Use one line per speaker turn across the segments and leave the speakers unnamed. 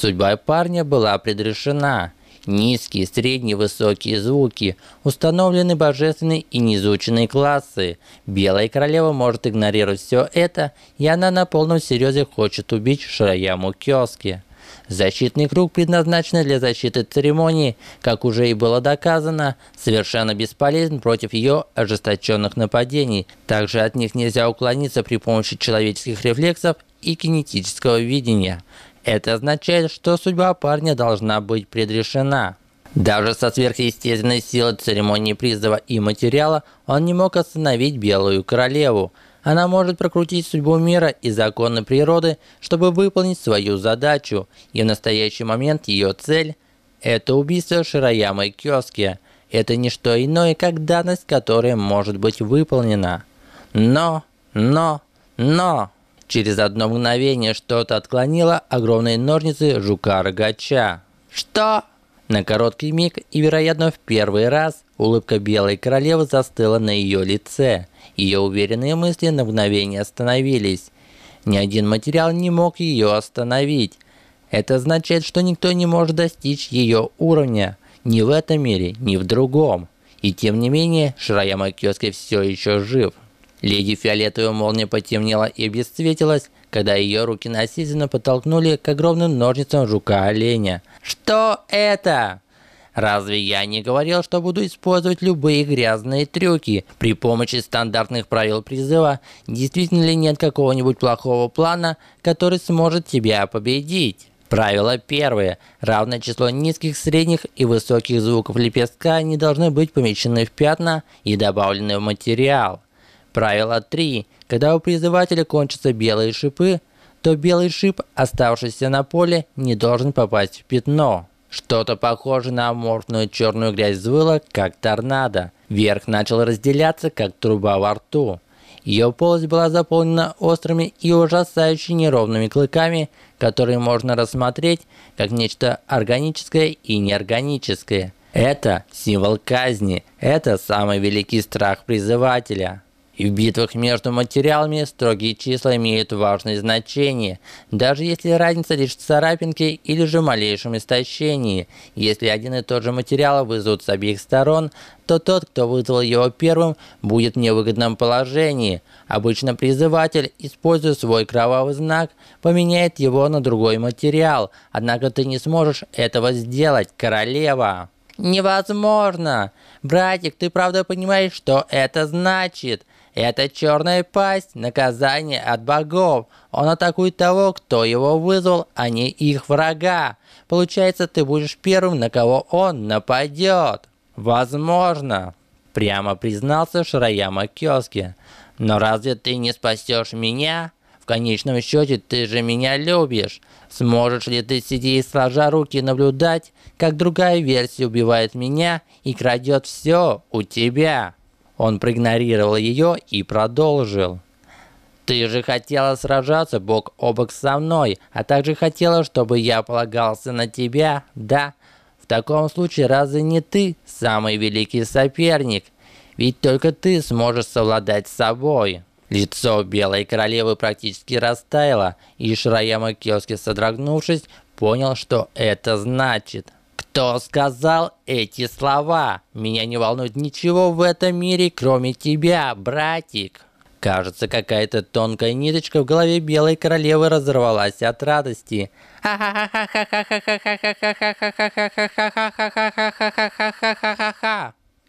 Судьба парня была предрешена. Низкие, средние, высокие звуки, установлены божественные и неизученные классы. Белая королева может игнорировать все это, и она на полном серьезе хочет убить Шраяму Кёски. Защитный круг, предназначенный для защиты церемонии, как уже и было доказано, совершенно бесполезен против ее ожесточенных нападений. Также от них нельзя уклониться при помощи человеческих рефлексов и кинетического видения. Это означает, что судьба парня должна быть предрешена. Даже со сверхъестественной силой церемонии призыва и материала он не мог остановить Белую Королеву – она может прокрутить судьбу мира и законы природы, чтобы выполнить свою задачу, и в настоящий момент ее цель – это убийство Широямы Кёски. Это не что иное, как данность, которая может быть выполнена. Но, но, но... Через одно мгновение что-то отклонило огромные ножницы жука-рогача. Что? На короткий миг и, вероятно, в первый раз улыбка Белой Королевы застыла на ее лице – ее уверенные мысли на мгновение остановились. Ни один материал не мог ее остановить. Это означает, что никто не может достичь ее уровня. Ни в этом мире, ни в другом. И тем не менее, Шраяма Кёски все еще жив. Леди Фиолетовая молния потемнела и обесцветилась, когда ее руки насильственно подтолкнули к огромным ножницам жука-оленя. «Что это?» Разве я не говорил, что буду использовать любые грязные трюки? При помощи стандартных правил призыва действительно ли нет какого-нибудь плохого плана, который сможет тебя победить? Правило первое. Равное число низких, средних и высоких звуков лепестка не должны быть помещены в пятна и добавлены в материал. Правило 3. Когда у призывателя кончатся белые шипы, то белый шип, оставшийся на поле, не должен попасть в пятно. Что-то похожее на аморфную черную грязь взвыло, как торнадо. Верх начал разделяться, как труба во рту. Ее полость была заполнена острыми и ужасающе неровными клыками, которые можно рассмотреть как нечто органическое и неорганическое. Это символ казни, это самый великий страх призывателя. И в битвах между материалами строгие числа имеют важное значение, даже если разница лишь в царапинке или же малейшем истощении. Если один и тот же материал вызовут с обеих сторон, то тот, кто вызвал его первым, будет в невыгодном положении. Обычно призыватель, используя свой кровавый знак, поменяет его на другой материал, однако ты не сможешь этого сделать, королева. Невозможно! Братик, ты правда понимаешь, что это значит? Это черная пасть, наказание от богов. Он атакует того, кто его вызвал, а не их врага. Получается, ты будешь первым, на кого он нападет. Возможно, прямо признался Шраяма Кёски. Но разве ты не спасешь меня? Конечном счете, ты же меня любишь. Сможешь ли ты сидеть сложа руки и наблюдать, как другая версия убивает меня и крадет все у тебя? Он проигнорировал ее и продолжил. Ты же хотела сражаться бок о бок со мной, а также хотела, чтобы я полагался на тебя, да? В таком случае разве не ты самый великий соперник? Ведь только ты сможешь совладать с собой. Лицо Белой Королевы практически растаяло, и Шраяма Кёски, содрогнувшись, понял, что это значит. Кто сказал эти слова? Меня не волнует ничего в этом мире, кроме тебя, братик. Кажется, какая-то тонкая ниточка в голове белой королевы разорвалась от радости.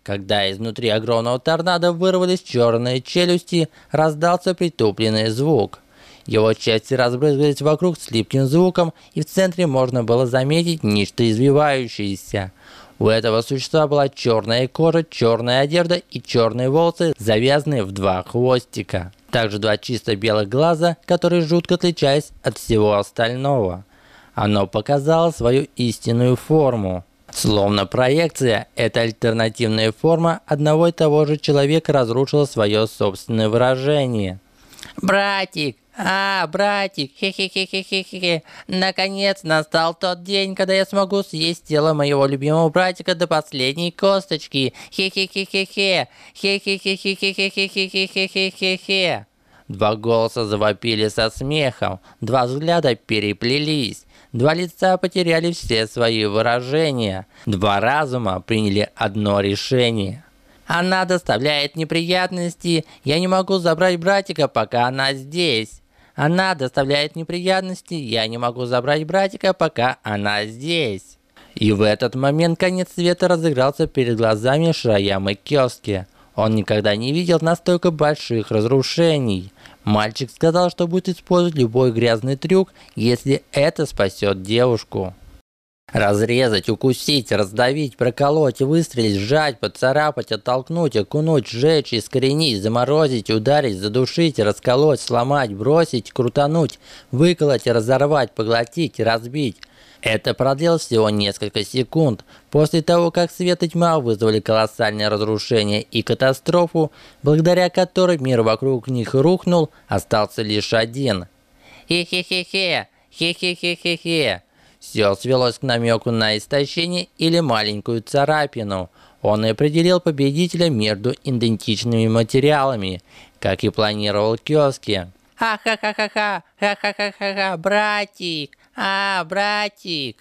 Когда изнутри огромного торнадо вырвались черные челюсти, раздался притупленный звук. Его части разбрызгались вокруг с липким звуком, и в центре можно было заметить нечто извивающееся. У этого существа была черная кожа, черная одежда и черные волосы, завязанные в два хвостика. Также два чисто белых глаза, которые жутко отличались от всего остального. Оно показало свою истинную форму. Словно проекция, эта альтернативная форма одного и того же человека разрушила свое собственное выражение. «Братик, а, братик, хе-хе-хе-хе-хе-хе. Наконец настал тот день, когда я смогу съесть тело моего любимого братика до последней косточки. Хе-хе-хе-хе-хе. Хе-хе-хе-хе-хе-хе-хе-хе-хе-хе. Два голоса завопили со смехом, два взгляда переплелись. Два лица потеряли все свои выражения. Два разума приняли одно решение. Она доставляет неприятности. Я не могу забрать братика, пока она здесь. Она доставляет неприятности. Я не могу забрать братика, пока она здесь. И в этот момент конец света разыгрался перед глазами Шраямы Кёски. Он никогда не видел настолько больших разрушений. Мальчик сказал, что будет использовать любой грязный трюк, если это спасет девушку. Разрезать, укусить, раздавить, проколоть, выстрелить, сжать, поцарапать, оттолкнуть, окунуть, сжечь, искоренить, заморозить, ударить, задушить, расколоть, сломать, бросить, крутануть, выколоть, разорвать, поглотить, разбить. Это продлилось всего несколько секунд. После того, как свет и тьма вызвали колоссальное разрушение и катастрофу, благодаря которой мир вокруг них рухнул, остался лишь один. Хе-хе-хе-хе, хе-хе-хе-хе-хе. Все свелось к намеку на истощение или маленькую царапину. Он определил победителя между идентичными материалами, как и планировал Кёски. Ха-ха-ха-ха-ха, ха-ха-ха-ха, братик, а, братик.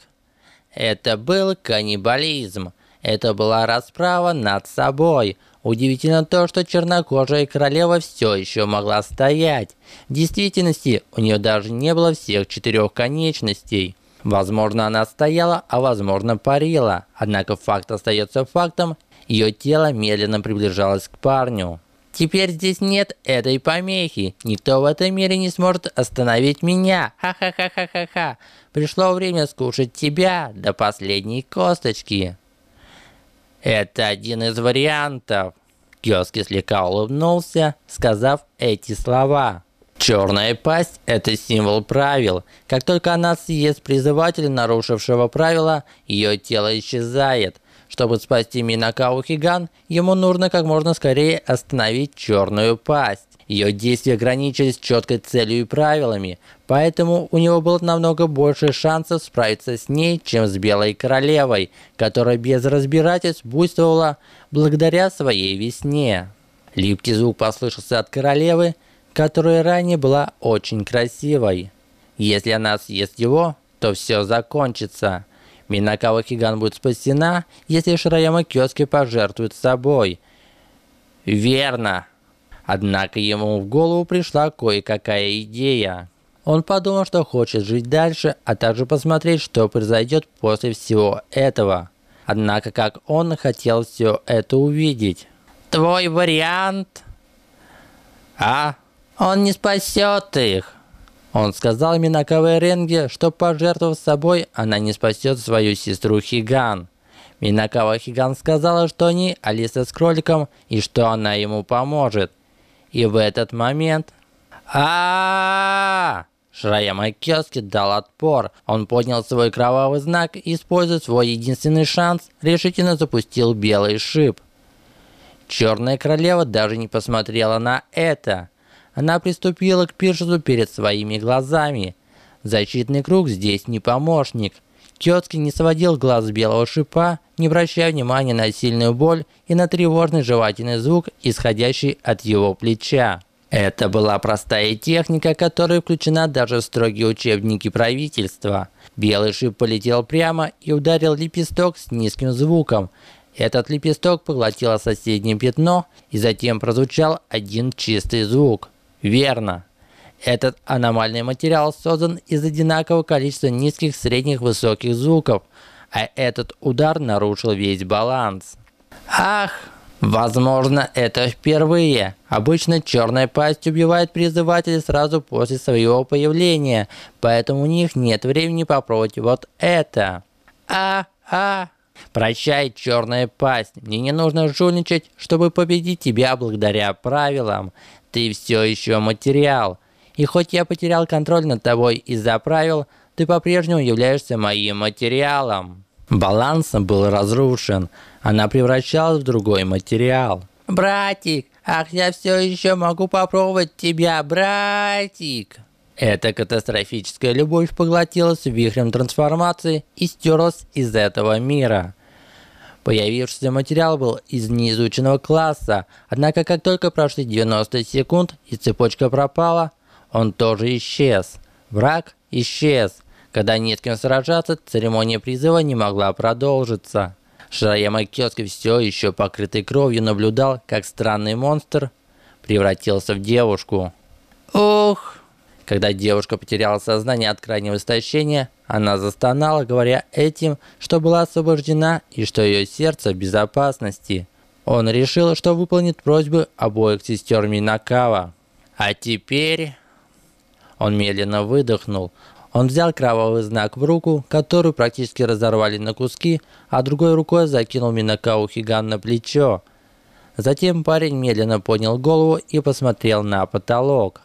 Это был каннибализм. Это была расправа над собой. Удивительно то, что чернокожая королева все еще могла стоять. В действительности, у нее даже не было всех четырех конечностей. Возможно, она стояла, а возможно, парила. Однако факт остается фактом. Ее тело медленно приближалось к парню. Теперь здесь нет этой помехи. Никто в этом мире не сможет остановить меня. Ха-ха-ха-ха-ха-ха. Пришло время скушать тебя до последней косточки. Это один из вариантов. Кёски слегка улыбнулся, сказав эти слова. Черная пасть – это символ правил. Как только она съест призывателя, нарушившего правила, ее тело исчезает – чтобы спасти Минакау Хиган, ему нужно как можно скорее остановить черную пасть. Ее действия ограничились четкой целью и правилами, поэтому у него было намного больше шансов справиться с ней, чем с Белой Королевой, которая без разбирательств буйствовала благодаря своей весне. Липкий звук послышался от королевы, которая ранее была очень красивой. Если она съест его, то все закончится. Минакава Хиган будет спасена, если Шираяма Кёски пожертвует собой. Верно. Однако ему в голову пришла кое-какая идея. Он подумал, что хочет жить дальше, а также посмотреть, что произойдет после всего этого. Однако, как он хотел все это увидеть. Твой вариант? А? Он не спасет их. Он сказал Минакаве Ренге, что пожертвовав собой, она не спасет свою сестру Хиган. Минакава Хиган сказала, что они Алиса с кроликом и что она ему поможет. И в этот момент... а Шраяма Кёски дал отпор. Он поднял свой кровавый знак и, используя свой единственный шанс, решительно запустил белый шип. Черная королева даже не посмотрела на это. Она приступила к пиршеству перед своими глазами. Защитный круг здесь не помощник. Кёцки не сводил глаз с белого шипа, не обращая внимания на сильную боль и на тревожный жевательный звук, исходящий от его плеча. Это была простая техника, которая включена даже в строгие учебники правительства. Белый шип полетел прямо и ударил лепесток с низким звуком. Этот лепесток поглотило соседнее пятно, и затем прозвучал один чистый звук. Верно. Этот аномальный материал создан из одинакового количества низких, средних, высоких звуков, а этот удар нарушил весь баланс. Ах, возможно, это впервые. Обычно черная пасть убивает призывателей сразу после своего появления, поэтому у них нет времени попробовать вот это. А, а, Прощай, черная пасть. Мне не нужно жульничать, чтобы победить тебя благодаря правилам. Ты все еще материал. И хоть я потерял контроль над тобой из-за правил, ты по-прежнему являешься моим материалом. Баланс был разрушен. Она превращалась в другой материал. Братик, ах, я все еще могу попробовать тебя, братик. Эта катастрофическая любовь поглотилась вихрем трансформации и стерлась из этого мира. Появившийся материал был из неизученного класса, однако как только прошли 90 секунд и цепочка пропала, он тоже исчез. Враг исчез. Когда не с кем сражаться, церемония призыва не могла продолжиться. Шираяма Кёски все еще покрытый кровью наблюдал, как странный монстр превратился в девушку. Ох! Когда девушка потеряла сознание от крайнего истощения, она застонала, говоря этим, что была освобождена и что ее сердце в безопасности. Он решил, что выполнит просьбы обоих сестер Минакава. А теперь... Он медленно выдохнул. Он взял кровавый знак в руку, которую практически разорвали на куски, а другой рукой закинул Минакау Хиган на плечо. Затем парень медленно поднял голову и посмотрел на потолок.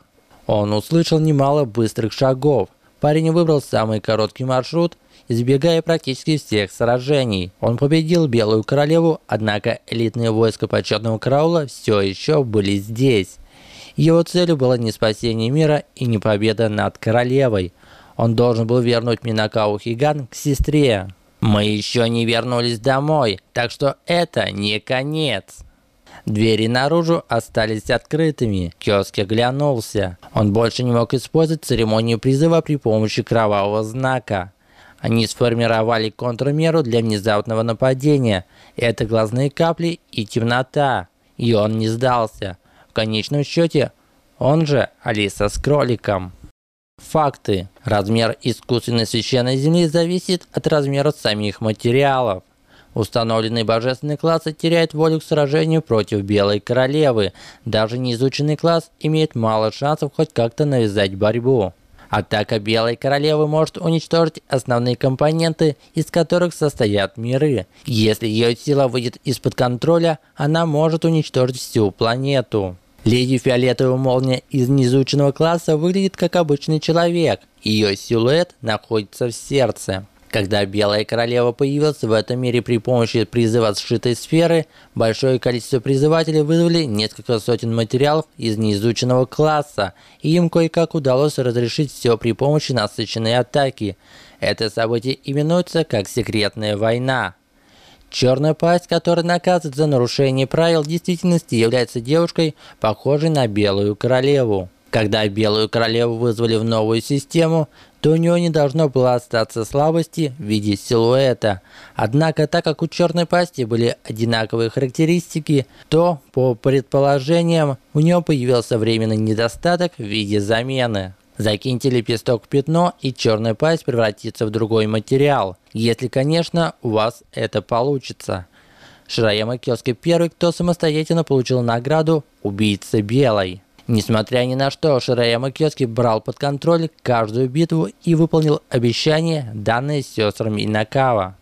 Он услышал немало быстрых шагов. Парень выбрал самый короткий маршрут, избегая практически всех сражений. Он победил Белую Королеву, однако элитные войска почетного караула все еще были здесь. Его целью было не спасение мира и не победа над королевой. Он должен был вернуть Минакау Хиган к сестре. Мы еще не вернулись домой, так что это не конец. Двери наружу остались открытыми. Киоски оглянулся. Он больше не мог использовать церемонию призыва при помощи кровавого знака. Они сформировали контрмеру для внезапного нападения. Это глазные капли и темнота. И он не сдался. В конечном счете, он же Алиса с кроликом. Факты. Размер искусственной священной земли зависит от размера самих материалов. Установленные божественные классы теряют волю к сражению против Белой Королевы. Даже неизученный класс имеет мало шансов хоть как-то навязать борьбу. Атака Белой Королевы может уничтожить основные компоненты, из которых состоят миры. Если ее сила выйдет из-под контроля, она может уничтожить всю планету. Леди Фиолетовая Молния из неизученного класса выглядит как обычный человек. Ее силуэт находится в сердце. Когда Белая Королева появилась в этом мире при помощи призыва сшитой сферы, большое количество призывателей вызвали несколько сотен материалов из неизученного класса, и им кое-как удалось разрешить все при помощи насыщенной атаки. Это событие именуется как секретная война. Черная пасть, которая наказывает за нарушение правил, действительности является девушкой, похожей на Белую Королеву. Когда Белую Королеву вызвали в новую систему, то у нее не должно было остаться слабости в виде силуэта. Однако, так как у черной пасти были одинаковые характеристики, то, по предположениям, у нее появился временный недостаток в виде замены. Закиньте лепесток в пятно, и черная пасть превратится в другой материал. Если, конечно, у вас это получится. Шираяма Кёски первый, кто самостоятельно получил награду «Убийца белой». Несмотря ни на что, Шираяма Кёски брал под контроль каждую битву и выполнил обещание, данное сестрами Инакава.